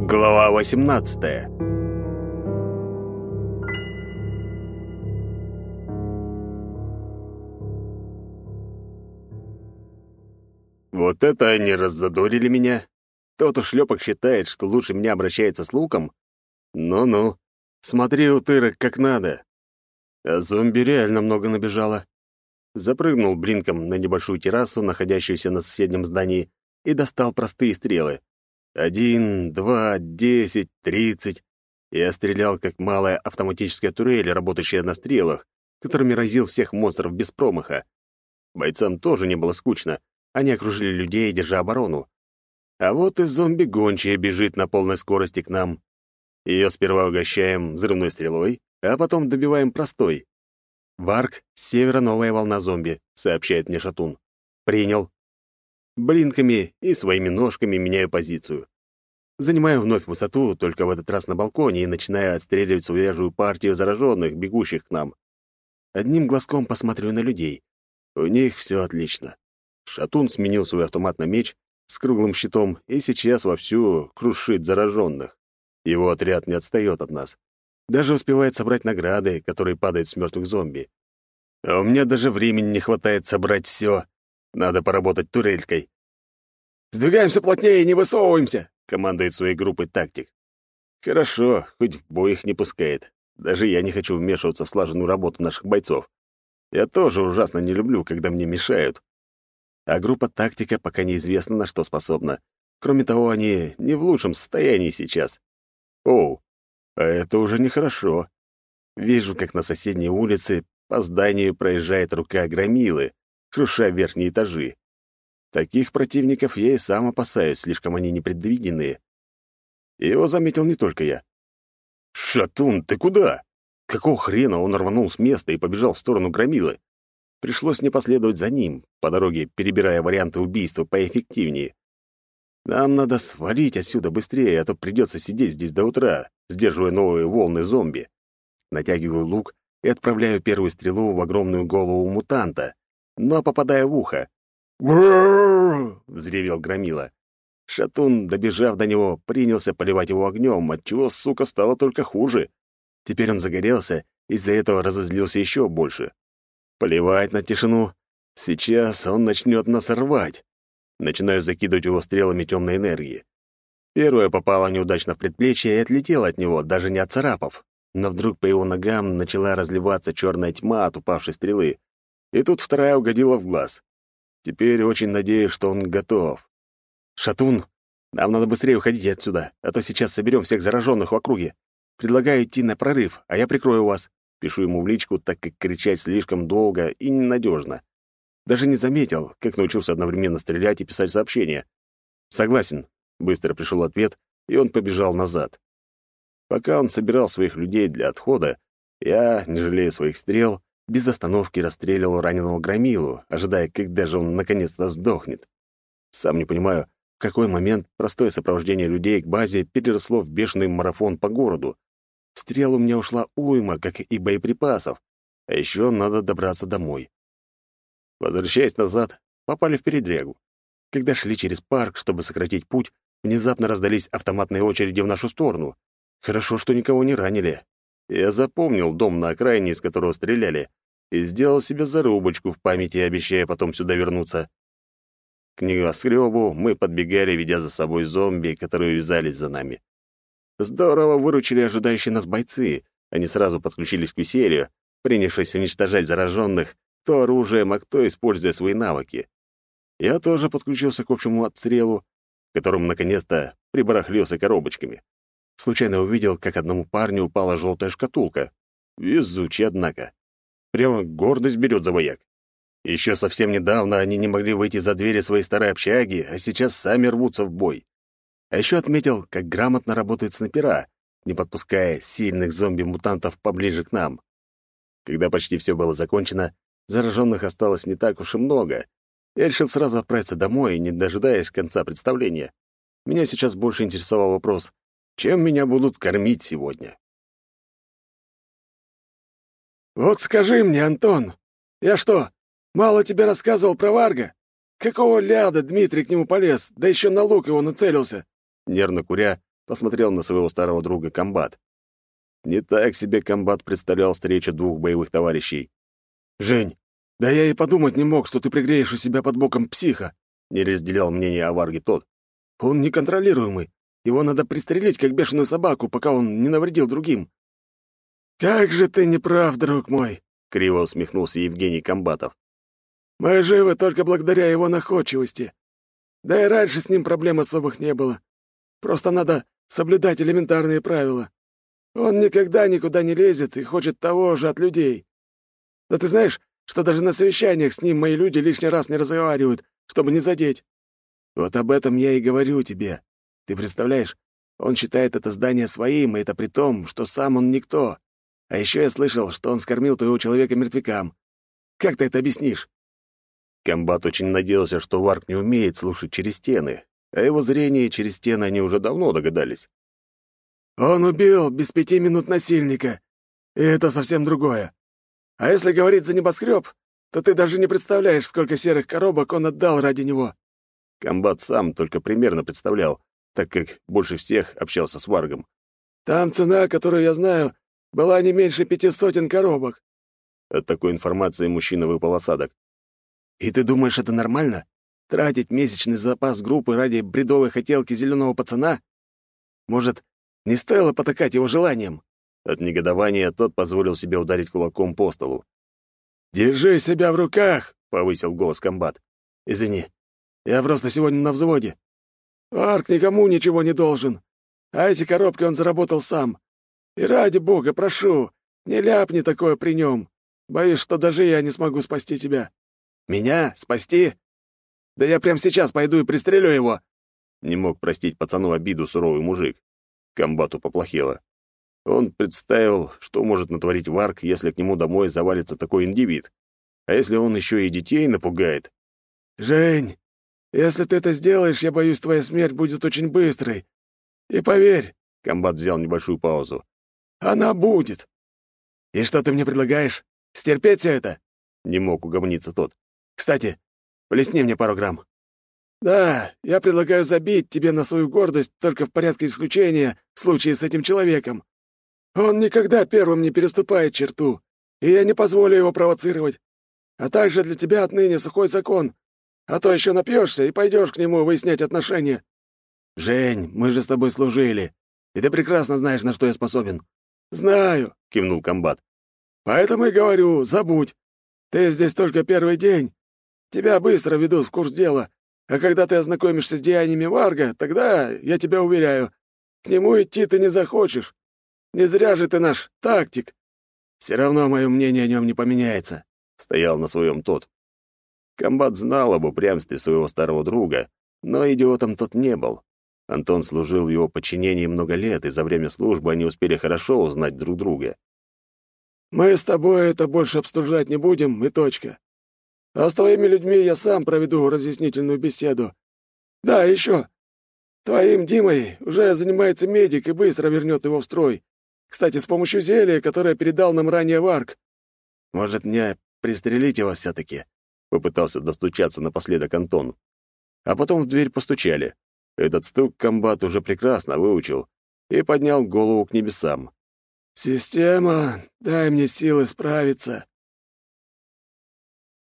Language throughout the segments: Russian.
Глава 18 Вот это они раззадорили меня. Тот ушлепок считает, что лучше меня обращается с луком. Ну-ну, смотри, утырок, как надо. А зомби реально много набежало. Запрыгнул блинком на небольшую террасу, находящуюся на соседнем здании, и достал простые стрелы. Один, два, десять, тридцать. Я стрелял, как малая автоматическая турель, работающая на стрелах, которыми разил всех монстров без промаха. Бойцам тоже не было скучно. Они окружили людей, держа оборону. А вот и зомби-гончая бежит на полной скорости к нам. Ее сперва угощаем взрывной стрелой, а потом добиваем простой. «Варк, с севера новая волна зомби», — сообщает мне Шатун. «Принял». Блинками и своими ножками меняю позицию. Занимаю вновь высоту, только в этот раз на балконе, и начинаю отстреливать свежую партию зараженных, бегущих к нам. Одним глазком посмотрю на людей. У них все отлично. Шатун сменил свой автомат на меч с круглым щитом и сейчас вовсю крушит зараженных. Его отряд не отстает от нас. Даже успевает собрать награды, которые падают с мертвых зомби. А у меня даже времени не хватает собрать все. Надо поработать турелькой. «Сдвигаемся плотнее и не высовываемся!» — командует своей группой тактик. «Хорошо, хоть в бой их не пускает. Даже я не хочу вмешиваться в слаженную работу наших бойцов. Я тоже ужасно не люблю, когда мне мешают. А группа тактика пока неизвестно, на что способна. Кроме того, они не в лучшем состоянии сейчас. Оу, а это уже нехорошо. Вижу, как на соседней улице по зданию проезжает рука громилы, круша верхние этажи. Таких противников я и сам опасаюсь, слишком они непредвиденные. Его заметил не только я. «Шатун, ты куда?» Какого хрена он рванул с места и побежал в сторону громилы? Пришлось не последовать за ним, по дороге перебирая варианты убийства поэффективнее. Нам надо свалить отсюда быстрее, а то придется сидеть здесь до утра, сдерживая новые волны зомби. Натягиваю лук и отправляю первую стрелу в огромную голову мутанта, но попадая в ухо. «Грррр!» — взревел Громила. Шатун, добежав до него, принялся поливать его огнем, отчего, сука, стало только хуже. Теперь он загорелся, из-за этого разозлился еще больше. Поливать на тишину. Сейчас он начнет нас рвать. Начинаю закидывать его стрелами темной энергии. Первая попала неудачно в предплечье и отлетела от него, даже не отцарапав. Но вдруг по его ногам начала разливаться черная тьма от упавшей стрелы. И тут вторая угодила в глаз. Теперь очень надеюсь, что он готов. «Шатун, нам надо быстрее уходить отсюда, а то сейчас соберем всех зараженных в округе. Предлагаю идти на прорыв, а я прикрою вас». Пишу ему в личку, так как кричать слишком долго и ненадежно. Даже не заметил, как научился одновременно стрелять и писать сообщения. «Согласен», — быстро пришел ответ, и он побежал назад. Пока он собирал своих людей для отхода, я, не жалея своих стрел, без остановки расстреливал раненого громилу, ожидая, когда же он наконец-то сдохнет. Сам не понимаю, в какой момент простое сопровождение людей к базе переросло в бешеный марафон по городу. Стрел у меня ушла уйма, как и боеприпасов, а еще надо добраться домой. Возвращаясь назад, попали в передрягу. Когда шли через парк, чтобы сократить путь, внезапно раздались автоматные очереди в нашу сторону. Хорошо, что никого не ранили. Я запомнил дом на окраине, из которого стреляли, и сделал себе зарубочку в памяти, обещая потом сюда вернуться. К небоскребу мы подбегали, ведя за собой зомби, которые вязались за нами. Здорово выручили ожидающие нас бойцы. Они сразу подключились к веселью, принявшись уничтожать зараженных кто оружием, а кто используя свои навыки. Я тоже подключился к общему отстрелу, которым наконец-то прибарахлился коробочками. Случайно увидел, как одному парню упала желтая шкатулка. Везучий, однако. Прямо гордость берет за вояк. Еще совсем недавно они не могли выйти за двери своей старой общаги, а сейчас сами рвутся в бой. А еще отметил, как грамотно работают снайпера, не подпуская сильных зомби-мутантов поближе к нам. Когда почти все было закончено, Зараженных осталось не так уж и много. Я решил сразу отправиться домой, не дожидаясь конца представления. Меня сейчас больше интересовал вопрос, чем меня будут кормить сегодня. «Вот скажи мне, Антон, я что, мало тебе рассказывал про Варга? Какого ляда Дмитрий к нему полез, да еще на лук его нацелился?» Нервно куря, посмотрел на своего старого друга комбат. Не так себе комбат представлял встречу двух боевых товарищей. «Жень, да я и подумать не мог, что ты пригреешь у себя под боком психа», не разделял мнение о Варге тот. «Он неконтролируемый. Его надо пристрелить, как бешеную собаку, пока он не навредил другим». «Как же ты неправ, друг мой!» — криво усмехнулся Евгений Комбатов. «Мы живы только благодаря его находчивости. Да и раньше с ним проблем особых не было. Просто надо соблюдать элементарные правила. Он никогда никуда не лезет и хочет того же от людей. Да ты знаешь, что даже на совещаниях с ним мои люди лишний раз не разговаривают, чтобы не задеть. Вот об этом я и говорю тебе. Ты представляешь, он считает это здание своим, и это при том, что сам он никто. А еще я слышал, что он скормил твоего человека мертвякам. Как ты это объяснишь?» Комбат очень надеялся, что Варк не умеет слушать через стены, а его зрение через стены они уже давно догадались. Он убил без пяти минут насильника, и это совсем другое. А если говорить за небоскреб, то ты даже не представляешь, сколько серых коробок он отдал ради него». Комбат сам только примерно представлял, так как больше всех общался с Варгом. «Там цена, которую я знаю, была не меньше пяти сотен коробок». От такой информации мужчина выпал осадок. «И ты думаешь, это нормально? Тратить месячный запас группы ради бредовой хотелки зеленого пацана? Может, не стоило потакать его желанием. От негодования тот позволил себе ударить кулаком по столу. «Держи себя в руках!» — повысил голос комбат. «Извини, я просто сегодня на взводе. Арк никому ничего не должен, а эти коробки он заработал сам. И ради бога, прошу, не ляпни такое при нем. Боюсь, что даже я не смогу спасти тебя». «Меня? Спасти? Да я прямо сейчас пойду и пристрелю его!» Не мог простить пацану обиду суровый мужик. Комбату поплохело. Он представил, что может натворить Варк, если к нему домой завалится такой индивид. А если он еще и детей напугает? «Жень, если ты это сделаешь, я боюсь, твоя смерть будет очень быстрой. И поверь...» — комбат взял небольшую паузу. «Она будет. И что ты мне предлагаешь? Стерпеть все это?» Не мог угомониться тот. «Кстати, плесни мне пару грамм». «Да, я предлагаю забить тебе на свою гордость только в порядке исключения в случае с этим человеком. Он никогда первым не переступает черту, и я не позволю его провоцировать. А также для тебя отныне сухой закон, а то еще напьешься и пойдешь к нему выяснять отношения». «Жень, мы же с тобой служили, и ты прекрасно знаешь, на что я способен». «Знаю», — кивнул комбат. «Поэтому и говорю, забудь. Ты здесь только первый день. Тебя быстро ведут в курс дела, а когда ты ознакомишься с деяниями Варга, тогда, я тебя уверяю, к нему идти ты не захочешь. Не зря же ты наш тактик. Все равно мое мнение о нем не поменяется», — стоял на своем тот. Комбат знал об упрямстве своего старого друга, но идиотом тот не был. Антон служил в его подчинении много лет, и за время службы они успели хорошо узнать друг друга. «Мы с тобой это больше обсуждать не будем, и точка. А с твоими людьми я сам проведу разъяснительную беседу. Да, еще. Твоим Димой уже занимается медик и быстро вернет его в строй. Кстати, с помощью зелья, которое передал нам ранее Варк. Может, мне пристрелить его все-таки?» Попытался достучаться напоследок Антон. А потом в дверь постучали. Этот стук комбат уже прекрасно выучил и поднял голову к небесам. «Система, дай мне силы справиться»,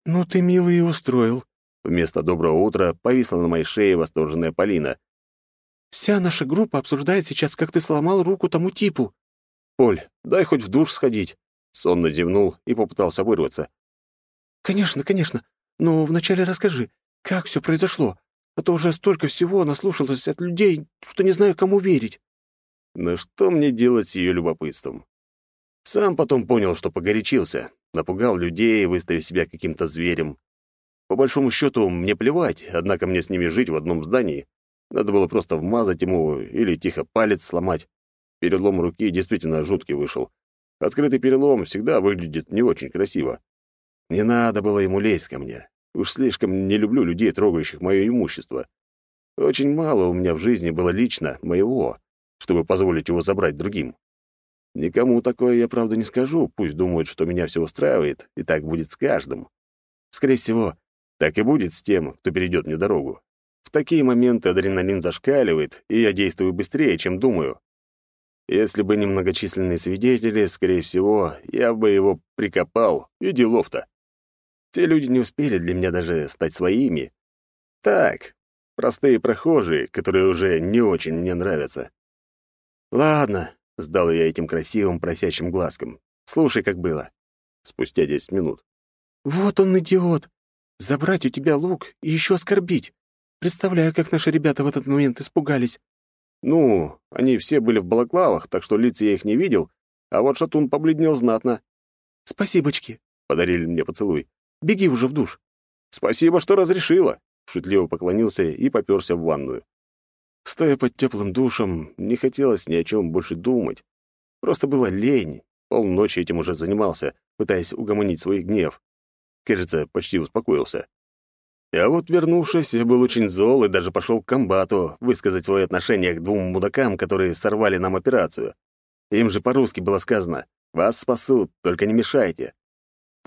«Ну ты, милый, и устроил». Вместо «доброго утра» повисла на моей шее восторженная Полина. «Вся наша группа обсуждает сейчас, как ты сломал руку тому типу». «Оль, дай хоть в душ сходить». Сонно зевнул и попытался вырваться. «Конечно, конечно. Но вначале расскажи, как все произошло, а то уже столько всего наслушалось от людей, что не знаю, кому верить». Но что мне делать с ее любопытством? Сам потом понял, что погорячился, напугал людей, выставив себя каким-то зверем. По большому счету, мне плевать, однако мне с ними жить в одном здании. Надо было просто вмазать ему или тихо палец сломать. Перелом руки действительно жуткий вышел. Открытый перелом всегда выглядит не очень красиво. Не надо было ему лезть ко мне. Уж слишком не люблю людей, трогающих мое имущество. Очень мало у меня в жизни было лично моего, чтобы позволить его забрать другим. Никому такое я, правда, не скажу, пусть думают, что меня все устраивает, и так будет с каждым. Скорее всего, так и будет с тем, кто перейдет мне дорогу. В такие моменты адреналин зашкаливает, и я действую быстрее, чем думаю. Если бы не многочисленные свидетели, скорее всего, я бы его прикопал, и делов-то. Те люди не успели для меня даже стать своими. Так, простые прохожие, которые уже не очень мне нравятся. Ладно, сдал я этим красивым просящим глазкам. Слушай, как было. Спустя десять минут. Вот он идиот. Забрать у тебя лук и еще оскорбить. Представляю, как наши ребята в этот момент испугались. Ну, они все были в балаклавах, так что лица я их не видел, а вот шатун побледнел знатно. «Спасибочки», — подарили мне поцелуй. «Беги уже в душ». «Спасибо, что разрешила», — шутливо поклонился и попёрся в ванную. Стоя под теплым душем, не хотелось ни о чем больше думать. Просто было лень. Полночи этим уже занимался, пытаясь угомонить свой гнев. Кажется, почти успокоился. А вот вернувшись, я был очень зол и даже пошел к комбату высказать свое отношение к двум мудакам, которые сорвали нам операцию. Им же по-русски было сказано «Вас спасут, только не мешайте».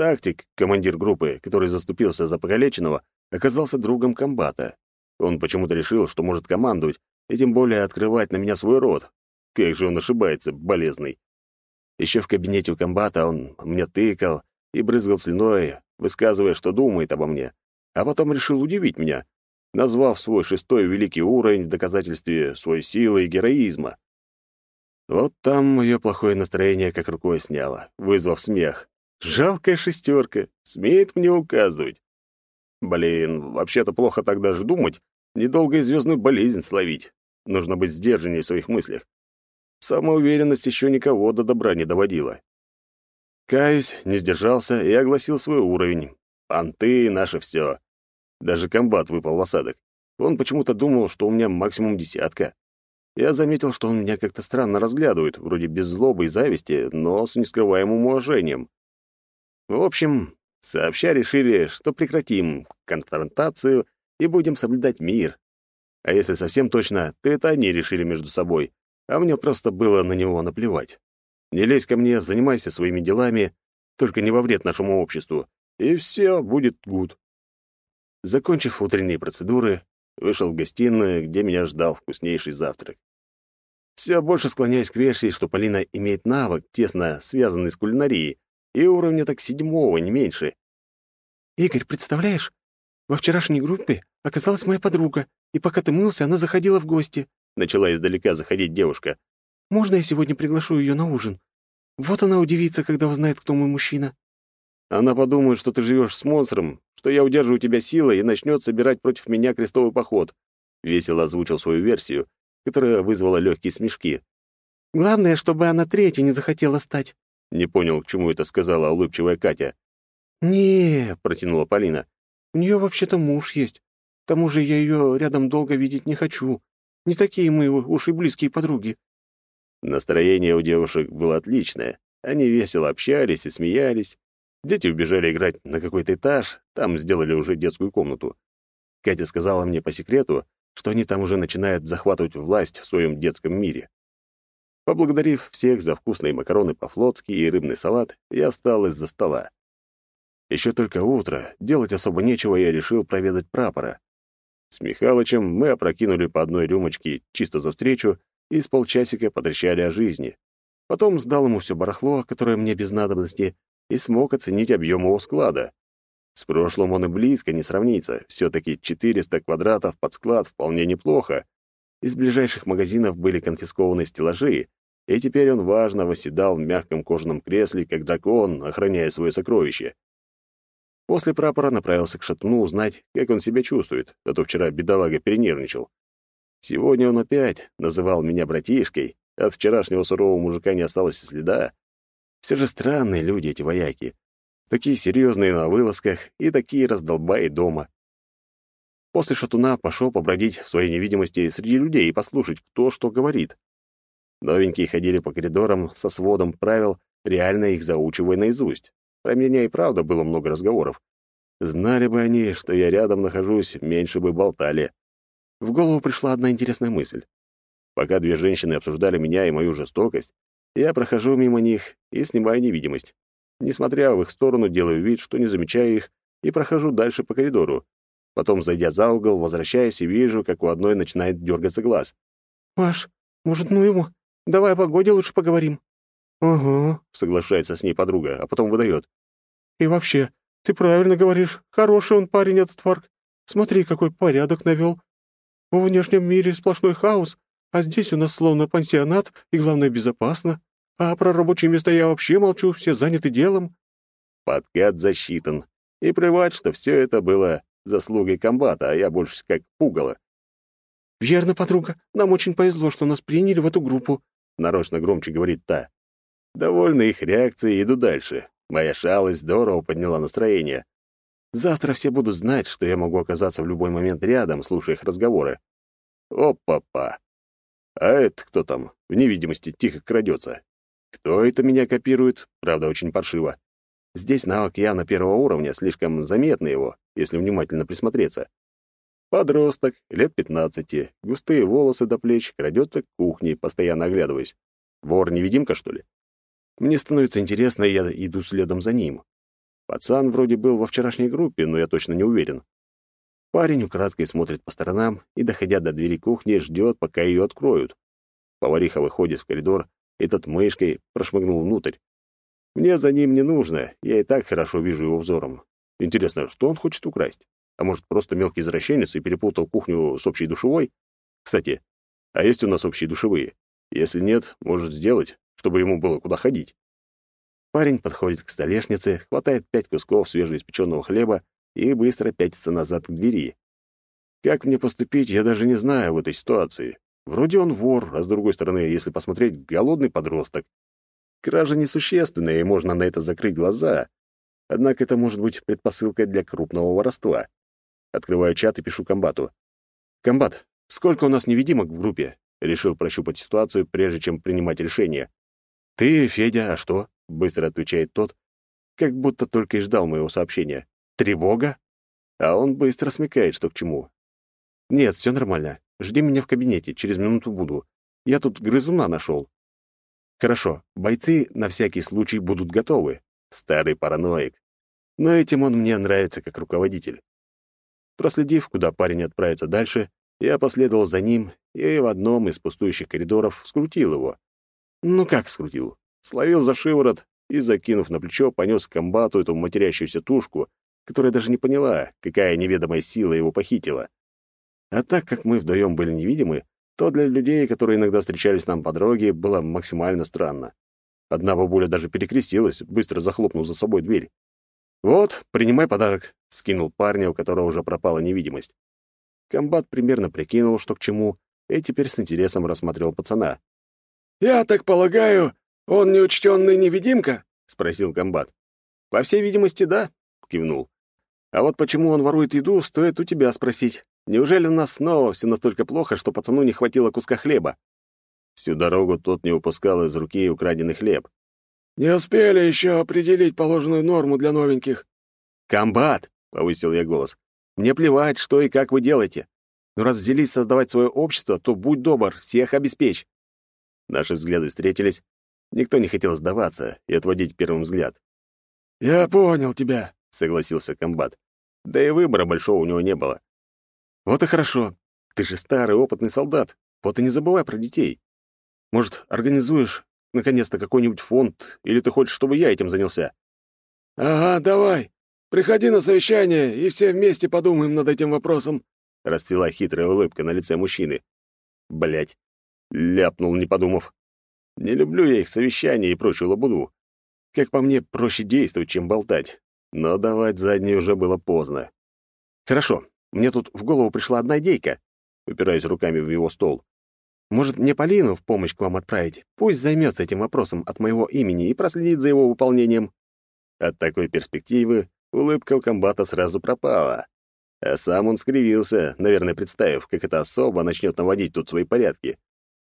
Тактик, командир группы, который заступился за покалеченного, оказался другом комбата. Он почему-то решил, что может командовать, и тем более открывать на меня свой рот. Как же он ошибается, болезный. Еще в кабинете у комбата он мне тыкал и брызгал слюной, высказывая, что думает обо мне а потом решил удивить меня, назвав свой шестой великий уровень в доказательстве своей силы и героизма. Вот там мое плохое настроение как рукой сняло, вызвав смех. Жалкая шестерка, смеет мне указывать. Блин, вообще-то плохо так даже думать, недолго и звездную болезнь словить. Нужно быть сдержаннее в своих мыслях. Самоуверенность еще никого до добра не доводила. Каюсь, не сдержался и огласил свой уровень, Понты — наше все. Даже комбат выпал в осадок. Он почему-то думал, что у меня максимум десятка. Я заметил, что он меня как-то странно разглядывает, вроде без злобы и зависти, но с нескрываемым уважением. В общем, сообща решили, что прекратим конфронтацию и будем соблюдать мир. А если совсем точно, то это они решили между собой, а мне просто было на него наплевать. Не лезь ко мне, занимайся своими делами, только не во вред нашему обществу, и все будет гуд. Закончив утренние процедуры, вышел в гостиную, где меня ждал вкуснейший завтрак. Все больше склоняюсь к версии, что Полина имеет навык, тесно связанный с кулинарией, и уровня так седьмого, не меньше. «Игорь, представляешь, во вчерашней группе оказалась моя подруга, и пока ты мылся, она заходила в гости», — начала издалека заходить девушка. «Можно я сегодня приглашу ее на ужин? Вот она удивится, когда узнает, кто мой мужчина». Она подумает, что ты живешь с монстром, что я удерживаю тебя силой и начнет собирать против меня крестовый поход. Весело озвучил свою версию, которая вызвала легкие смешки. Главное, чтобы она третьей не захотела стать. Не понял, к чему это сказала улыбчивая Катя. не протянула Полина. «У нее вообще-то муж есть. К тому же я ее рядом долго видеть не хочу. Не такие мы уж и близкие подруги». Настроение у девушек было отличное. Они весело общались и смеялись. Дети убежали играть на какой-то этаж, там сделали уже детскую комнату. Катя сказала мне по секрету, что они там уже начинают захватывать власть в своем детском мире. Поблагодарив всех за вкусные макароны по-флотски и рыбный салат, я встал из-за стола. Еще только утро, делать особо нечего, я решил проведать прапора. С Михалычем мы опрокинули по одной рюмочке чисто за встречу и с полчасика потрещали о жизни. Потом сдал ему все барахло, которое мне без надобности, и смог оценить объем его склада. С прошлым он и близко не сравнится, все-таки 400 квадратов под склад вполне неплохо. Из ближайших магазинов были конфискованы стеллажи, и теперь он важно восседал в мягком кожаном кресле, как дракон, охраняя свое сокровище. После прапора направился к шатну узнать, как он себя чувствует, а то вчера бедолага перенервничал. Сегодня он опять называл меня братишкой, от вчерашнего сурового мужика не осталось следа. Все же странные люди эти вояки. Такие серьезные на вылазках и такие раздолбаи дома. После шатуна пошел побродить в своей невидимости среди людей и послушать, кто что говорит. Новенькие ходили по коридорам со сводом правил, реально их заучивая наизусть. Про меня и правда было много разговоров. Знали бы они, что я рядом нахожусь, меньше бы болтали. В голову пришла одна интересная мысль. Пока две женщины обсуждали меня и мою жестокость, я прохожу мимо них и снимаю невидимость. Несмотря в их сторону, делаю вид, что не замечаю их, и прохожу дальше по коридору. Потом, зайдя за угол, возвращаюсь и вижу, как у одной начинает дергаться глаз. «Маш, может, ну ему? Давай о погоде лучше поговорим». «Ага», — соглашается с ней подруга, а потом выдает. «И вообще, ты правильно говоришь. Хороший он парень, этот Фарк. Смотри, какой порядок навел. В внешнем мире сплошной хаос, а здесь у нас словно пансионат, и, главное, безопасно. А про рабочие места я вообще молчу, все заняты делом». Подкат засчитан. И плевать, что все это было заслугой комбата, а я больше как пугало. «Верно, подруга. Нам очень повезло, что нас приняли в эту группу», — нарочно громче говорит та. Довольно их реакцией, иду дальше. Моя шалость здорово подняла настроение. Завтра все будут знать, что я могу оказаться в любой момент рядом, слушая их разговоры. Опа-па. А это кто там? В невидимости тихо крадется. Кто это меня копирует? Правда, очень паршиво. Здесь навык явно первого уровня, слишком заметно его, если внимательно присмотреться. Подросток, лет пятнадцати, густые волосы до плеч, крадется к кухне, постоянно оглядываясь. Вор-невидимка, что ли? Мне становится интересно, и я иду следом за ним. Пацан вроде был во вчерашней группе, но я точно не уверен. Парень украдкой смотрит по сторонам и, доходя до двери кухни, ждет, пока ее откроют. Повариха выходит в коридор, и тот мышкой прошмыгнул внутрь. Мне за ним не нужно, я и так хорошо вижу его взором. Интересно, что он хочет украсть? А может, просто мелкий извращенец и перепутал кухню с общей душевой? Кстати, а есть у нас общие душевые? Если нет, может сделать, чтобы ему было куда ходить. Парень подходит к столешнице, хватает пять кусков свежеиспеченного хлеба и быстро пятится назад к двери. Как мне поступить, я даже не знаю в этой ситуации. Вроде он вор, а с другой стороны, если посмотреть, голодный подросток. Кража несущественная, и можно на это закрыть глаза. Однако это может быть предпосылкой для крупного воровства. Открываю чат и пишу комбату. «Комбат, сколько у нас невидимок в группе?» Решил прощупать ситуацию, прежде чем принимать решение. «Ты, Федя, а что?» — быстро отвечает тот, как будто только и ждал моего сообщения. «Тревога?» А он быстро смекает, что к чему. «Нет, все нормально. Жди меня в кабинете, через минуту буду. Я тут грызуна нашел». «Хорошо, бойцы на всякий случай будут готовы». Старый параноик. Но этим он мне нравится как руководитель. Проследив, куда парень отправится дальше, я последовал за ним и в одном из пустующих коридоров скрутил его. Ну как скрутил? Словил за шиворот и, закинув на плечо, понес к комбату эту матерящуюся тушку, которая даже не поняла, какая неведомая сила его похитила. А так как мы вдвоем были невидимы, то для людей, которые иногда встречались нам по дороге, было максимально странно. Одна бабуля даже перекрестилась, быстро захлопнув за собой дверь. «Вот, принимай подарок», — скинул парня, у которого уже пропала невидимость. Комбат примерно прикинул, что к чему, и теперь с интересом рассматривал пацана. «Я так полагаю, он неучтенный невидимка?» — спросил комбат. «По всей видимости, да», — кивнул. «А вот почему он ворует еду, стоит у тебя спросить. Неужели у нас снова все настолько плохо, что пацану не хватило куска хлеба?» Всю дорогу тот не упускал из руки украденный хлеб. «Не успели еще определить положенную норму для новеньких». «Комбат!» — повысил я голос. «Мне плевать, что и как вы делаете. Но раз взялись создавать свое общество, то будь добр, всех обеспечь. Наши взгляды встретились. Никто не хотел сдаваться и отводить первым взгляд. «Я понял тебя», — согласился комбат. Да и выбора большого у него не было. «Вот и хорошо. Ты же старый опытный солдат. Вот и не забывай про детей. Может, организуешь, наконец-то, какой-нибудь фонд, или ты хочешь, чтобы я этим занялся?» «Ага, давай. Приходи на совещание, и все вместе подумаем над этим вопросом», — расцвела хитрая улыбка на лице мужчины. Блять, Ляпнул, не подумав. Не люблю я их совещания и прочую лабуду. Как по мне, проще действовать, чем болтать. Но давать заднюю уже было поздно. Хорошо, мне тут в голову пришла одна идейка. Упираясь руками в его стол. Может, мне Полину в помощь к вам отправить? Пусть займется этим вопросом от моего имени и проследит за его выполнением. От такой перспективы улыбка у комбата сразу пропала. А сам он скривился, наверное, представив, как эта особа начнет наводить тут свои порядки.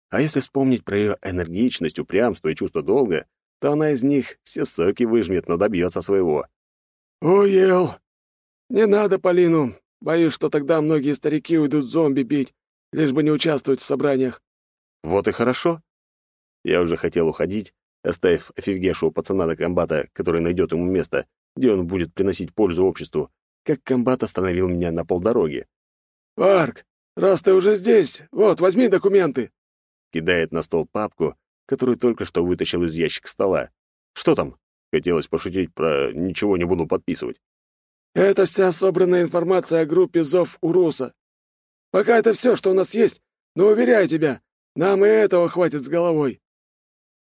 А если вспомнить про ее энергичность, упрямство и чувство долга, то она из них все соки выжмет, но добьется своего. «Уел! Не надо Полину. Боюсь, что тогда многие старики уйдут зомби бить, лишь бы не участвовать в собраниях». «Вот и хорошо». Я уже хотел уходить, оставив офигевшего пацана до комбата, который найдет ему место, где он будет приносить пользу обществу, как комбат остановил меня на полдороги. «Варк, раз ты уже здесь, вот, возьми документы!» Кидает на стол папку, которую только что вытащил из ящика стола. «Что там?» Хотелось пошутить про «ничего не буду подписывать». «Это вся собранная информация о группе «Зов Уруса». Пока это все, что у нас есть, но, уверяю тебя, нам и этого хватит с головой».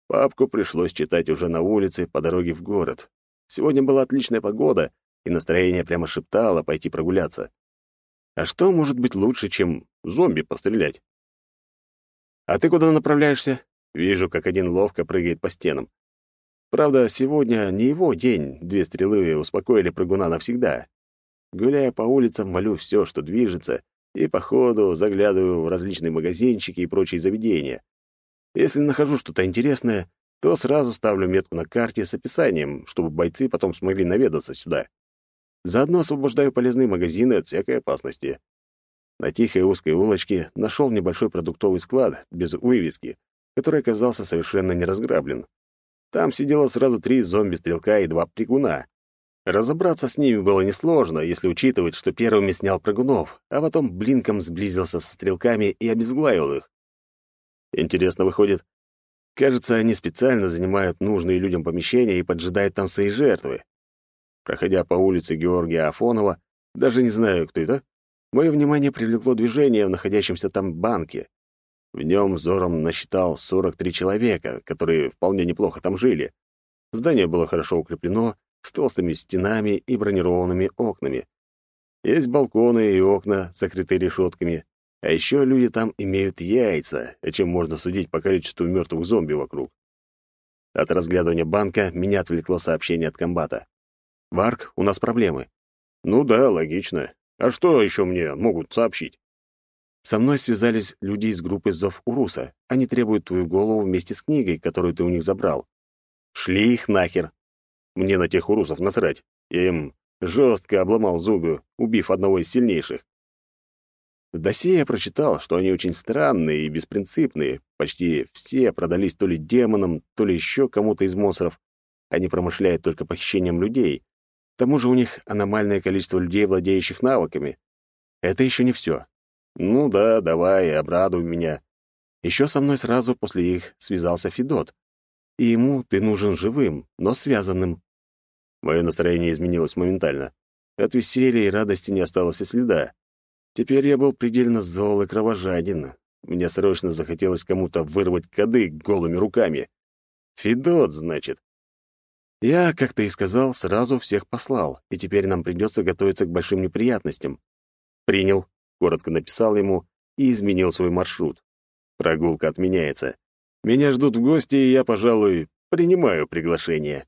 Папку пришлось читать уже на улице по дороге в город. Сегодня была отличная погода, и настроение прямо шептало пойти прогуляться. А что может быть лучше, чем зомби пострелять? «А ты куда направляешься?» Вижу, как один ловко прыгает по стенам. Правда, сегодня не его день, две стрелы успокоили прыгуна навсегда. Гуляя по улицам, молю все, что движется, и по ходу заглядываю в различные магазинчики и прочие заведения. Если нахожу что-то интересное, то сразу ставлю метку на карте с описанием, чтобы бойцы потом смогли наведаться сюда. Заодно освобождаю полезные магазины от всякой опасности. На тихой узкой улочке нашел небольшой продуктовый склад без вывески, который оказался совершенно не разграблен. Там сидело сразу три зомби-стрелка и два прыгуна. Разобраться с ними было несложно, если учитывать, что первыми снял прыгунов, а потом блинком сблизился со стрелками и обезглавил их. Интересно выходит. Кажется, они специально занимают нужные людям помещения и поджидают там свои жертвы. Проходя по улице Георгия Афонова, даже не знаю, кто это, мое внимание привлекло движение в находящемся там банке. В нем взором насчитал 43 человека, которые вполне неплохо там жили. Здание было хорошо укреплено, с толстыми стенами и бронированными окнами. Есть балконы и окна, закрытые решетками. А еще люди там имеют яйца, о чем можно судить по количеству мертвых зомби вокруг. От разглядывания банка меня отвлекло сообщение от комбата. «Варк, у нас проблемы». «Ну да, логично. А что еще мне могут сообщить?» Со мной связались люди из группы «Зов Уруса». Они требуют твою голову вместе с книгой, которую ты у них забрал. Шли их нахер. Мне на тех урусов насрать. Я им жестко обломал зубы, убив одного из сильнейших. В досье я прочитал, что они очень странные и беспринципные. Почти все продались то ли демонам, то ли еще кому-то из монстров. Они промышляют только похищением людей. К тому же у них аномальное количество людей, владеющих навыками. Это еще не все. Ну да, давай, обрадуй меня. Еще со мной сразу после их связался Федот. И ему ты нужен живым, но связанным. Мое настроение изменилось моментально. От веселья и радости не осталось и следа. Теперь я был предельно зол и кровожаден. Мне срочно захотелось кому-то вырвать кадык голыми руками. Федот, значит. Я, как ты и сказал, сразу всех послал, и теперь нам придется готовиться к большим неприятностям. Принял коротко написал ему и изменил свой маршрут. Прогулка отменяется. Меня ждут в гости, и я, пожалуй, принимаю приглашение.